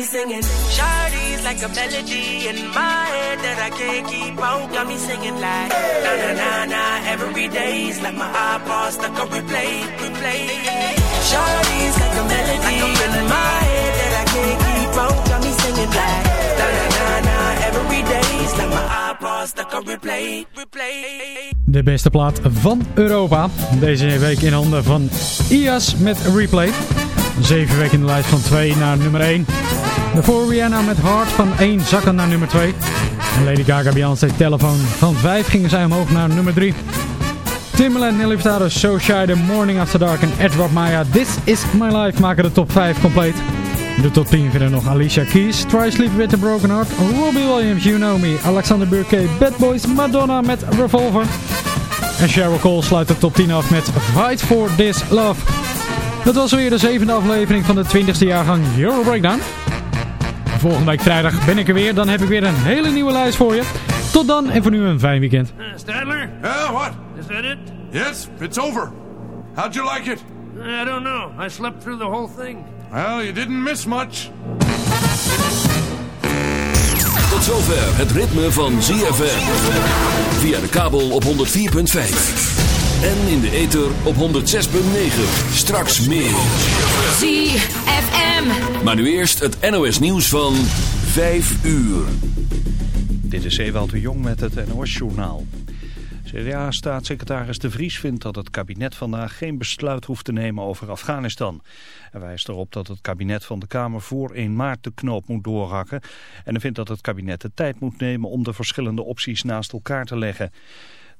me singing. Shawty's like a melody in my head that I can't keep out. Got me singing like na na na na. Every day's like my iPod stuck on replay, replay. Shawty's like a melody in my head that I can't keep out. Got me singing like na na na na. Every day's like my iPod stuck on replay, replay. De beste plaat van Europa. Deze week in handen van IAS met Replay. Zeven weken in de lijst van 2 naar nummer 1. Daarvoor Rihanna met Hard van 1 zakken naar nummer 2. En Lady Gaga Beyoncé Telefoon van 5 gingen zij omhoog naar nummer 3. Timbaland, Nelly Furtado, So Shy, The Morning After Dark en Edward Maya This Is My Life maken de top 5 compleet. De top 10 vinden nog Alicia Keys, Try Sleep With A Broken Heart, Robbie Williams, You Know Me, Alexander Burke, Bad Boys, Madonna met Revolver. En Cheryl Cole sluit de top 10 af met Fight For This Love. Dat was weer de zevende aflevering van de 20ste jaargang Euro Breakdown. Volgende week vrijdag ben ik er weer. Dan heb ik weer een hele nieuwe lijst voor je. Tot dan en voor nu een fijn weekend. Uh, Stadler? Yeah, what? Is that it? Yes, it's over. How'd you like it? I don't know. I slept through the whole thing. Well, you didn't miss much. Tot zover het ritme van ZFM. Via de kabel op 104.5. En in de ether op 106.9. Straks meer. ZFM. Maar nu eerst het NOS nieuws van 5 uur. Dit is Ewald de Jong met het NOS-journaal. CDA-staatssecretaris De Vries vindt dat het kabinet vandaag geen besluit hoeft te nemen over Afghanistan. Hij wijst erop dat het kabinet van de Kamer voor 1 maart de knoop moet doorhakken. En hij vindt dat het kabinet de tijd moet nemen om de verschillende opties naast elkaar te leggen.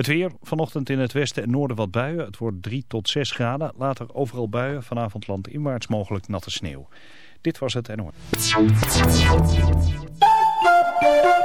Het weer, vanochtend in het westen en noorden wat buien. Het wordt 3 tot 6 graden. Later overal buien, vanavond landinwaarts mogelijk natte sneeuw. Dit was het NOS.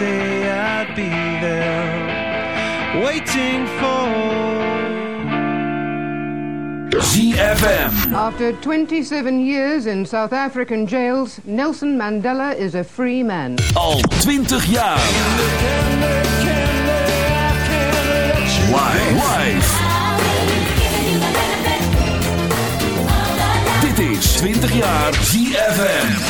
say I'd waiting for ZFM. After 27 years in South African jails, Nelson Mandela is a free man. Al 20 jaar. Live. Dit is 20 jaar ZFM.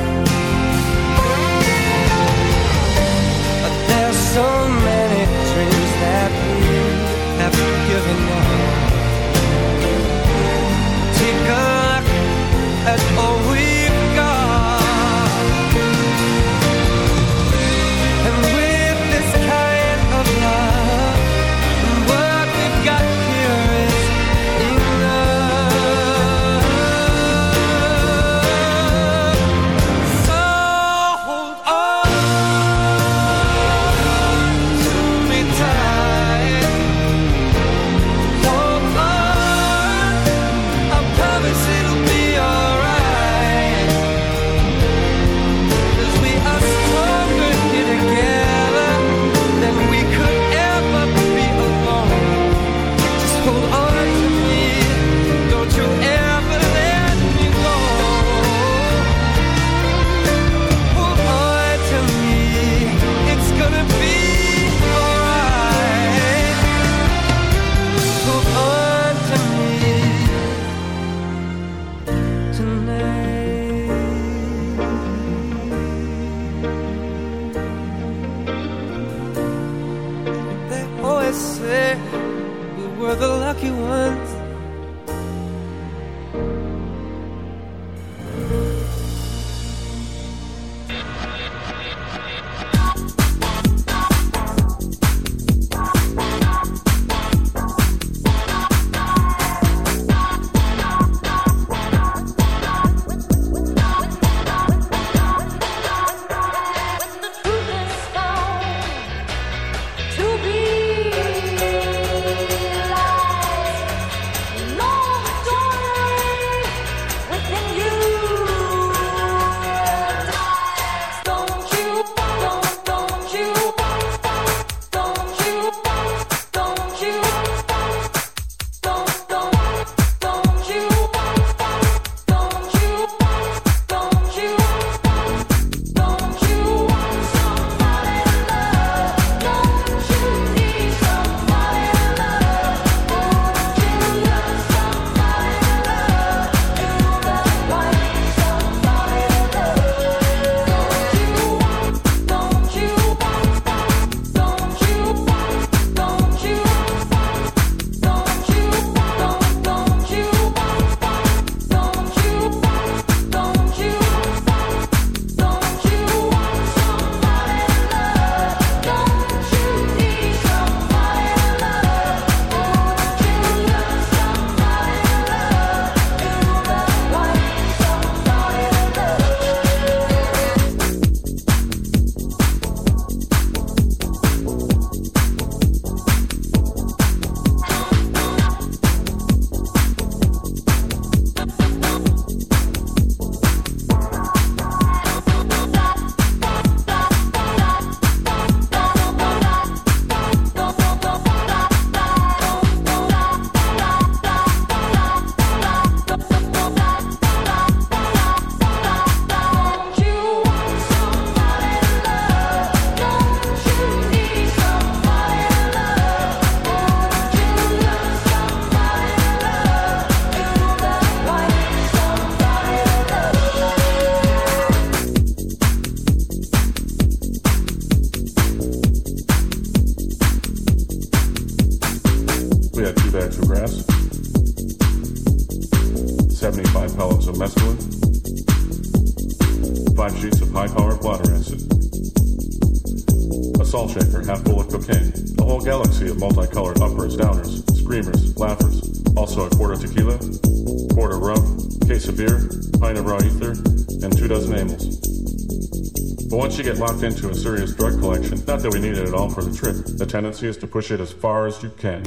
for the trip. The tendency is to push it as far as you can.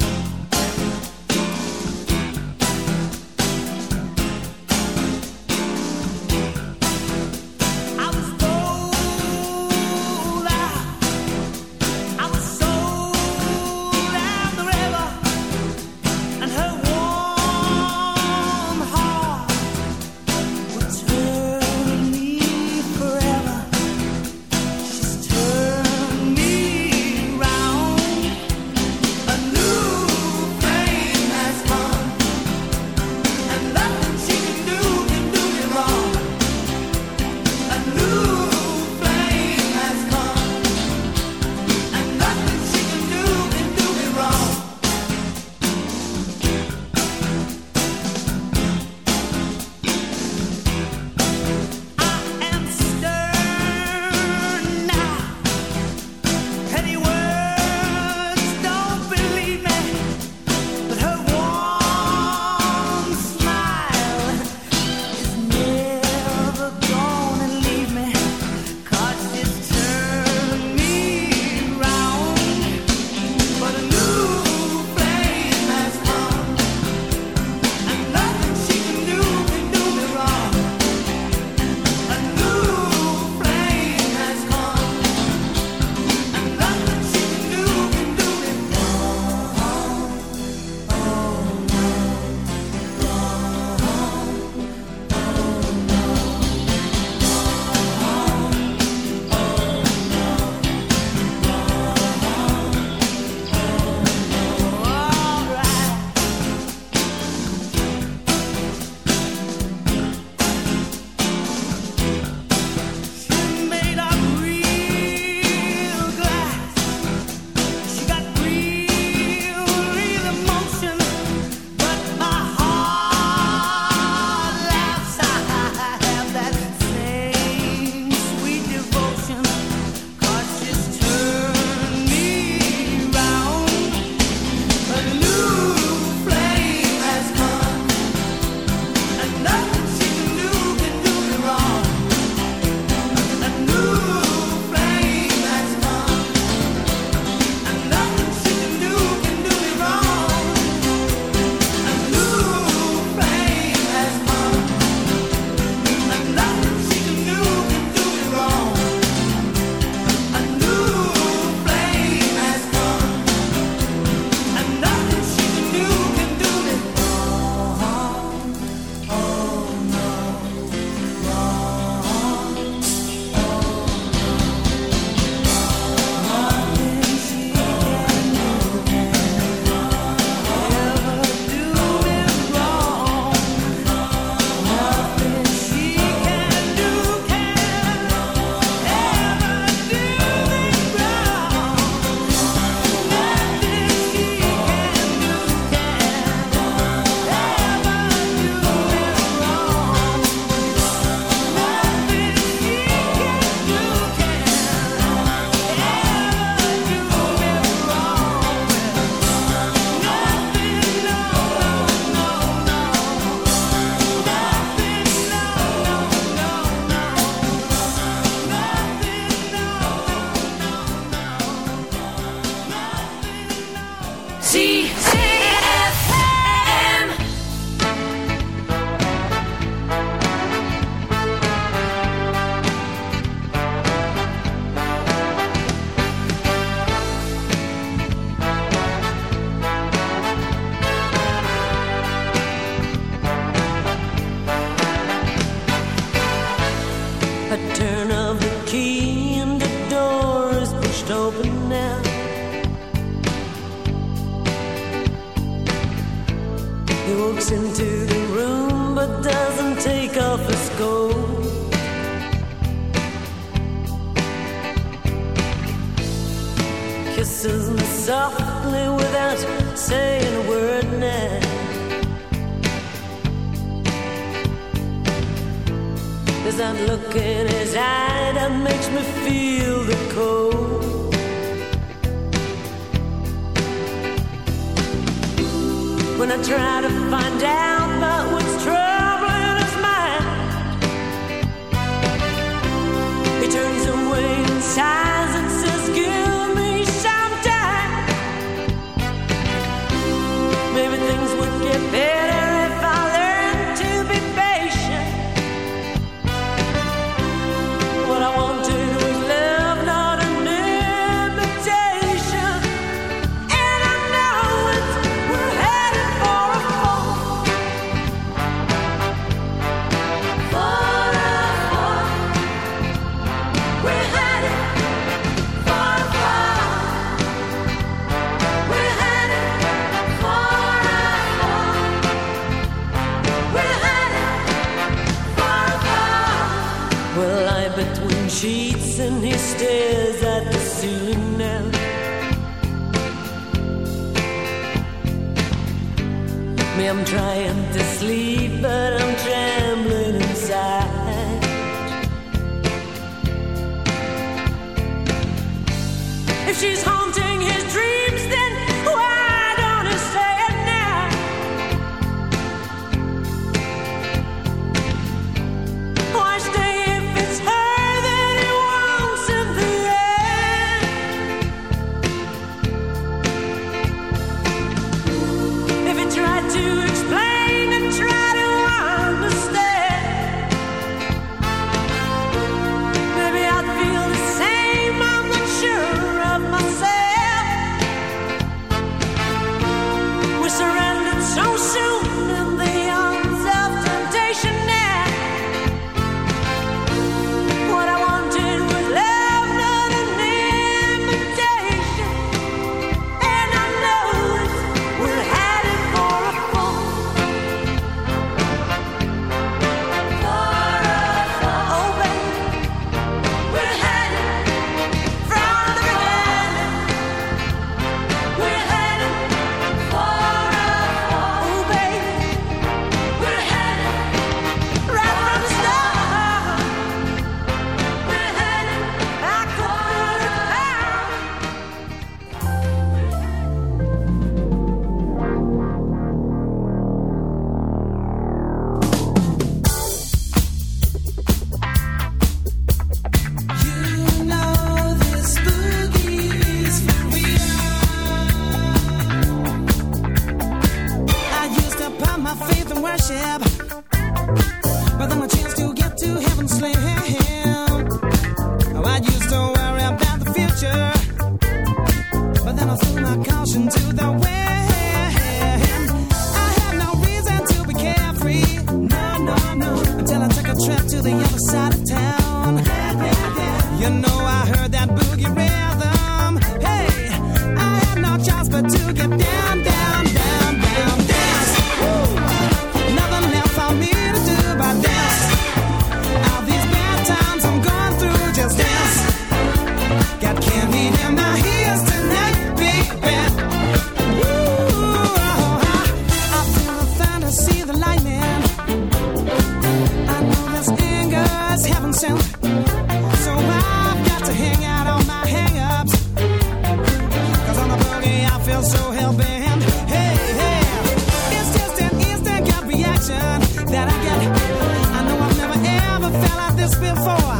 this before.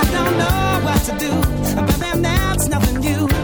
I don't know what to do, but then that's nothing new.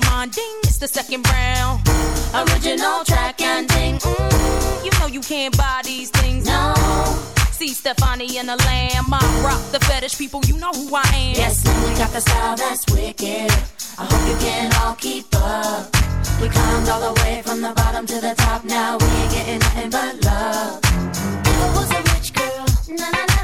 Your mind, ding, it's the second round. Original track and ding, mm, you know you can't buy these things. No. See Stefani and the Lamb, I rock the fetish people, you know who I am. Yes, man, got the style that's wicked. I hope you can all keep up. We climbed all the way from the bottom to the top. Now we ain't getting nothing but love. I was a rich girl, na na na.